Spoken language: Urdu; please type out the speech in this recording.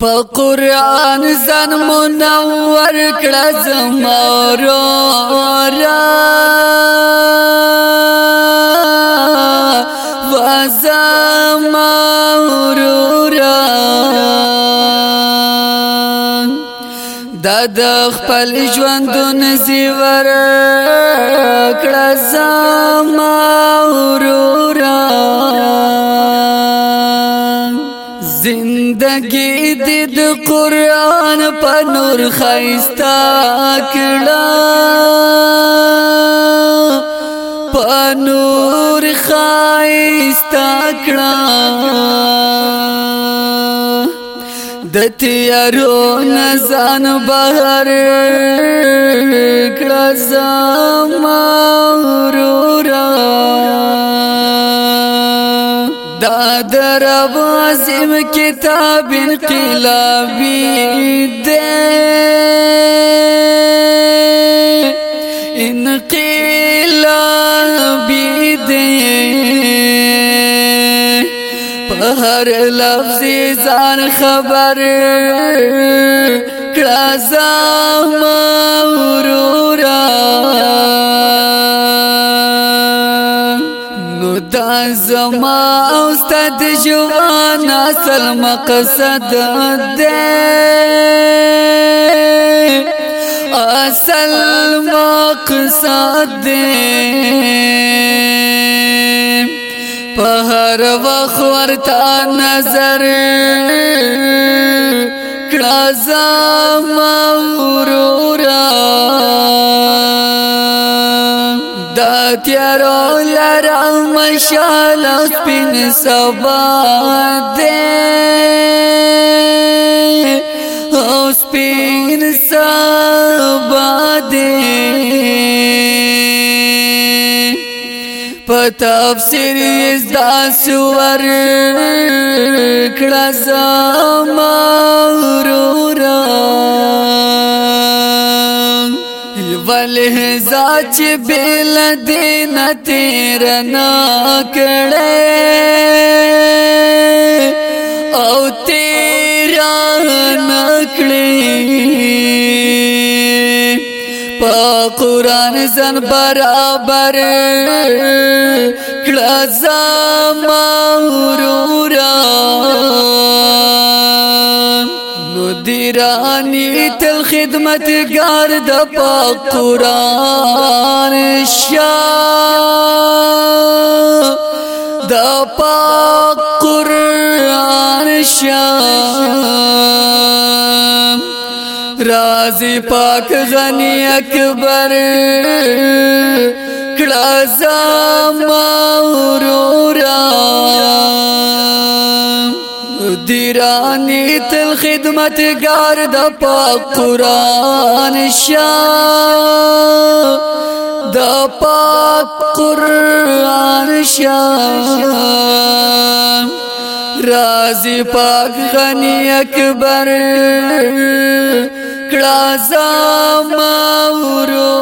په قران زن منور کړه زمورو را وزمورو را د د خپل ژوندون زیور کړه زمورو زندگی دی د قران په نور خيستا کړه په نور خيستا کړه د تیارو نزان بهر کړه زما ورورا دا در عظیم کتاب انقلابی دے۔ انقلابی دے۔ پہر لفظ زان خبر کڑا زاما دا زما او ستد جوان اصل مقصد دے. اصل مقصد دے. پہر وقت ورتا نظر کڑا زما ورورا دا تیارو مشال سپین سبا دے او سپین سبا دے پتفسیر از دا سور کڑا زما رورا ولہ زاچ بیل دین تیر نا کڑے او تیرا نکڑے پا قرآن زن برابر کڑا زما ورورا دیرانی تل خدمت گارد پا قرآن شاہ، دا پا قرآن شاہ۔ رازی پاک غنی اکبر، کڑا زاما ورورا دیرانی تل خدمت گار دا پاک قرآن شاہ، دا پاک قرآن شاہ۔ رازی پاک غنی اکبر، کڑا زاما ورورا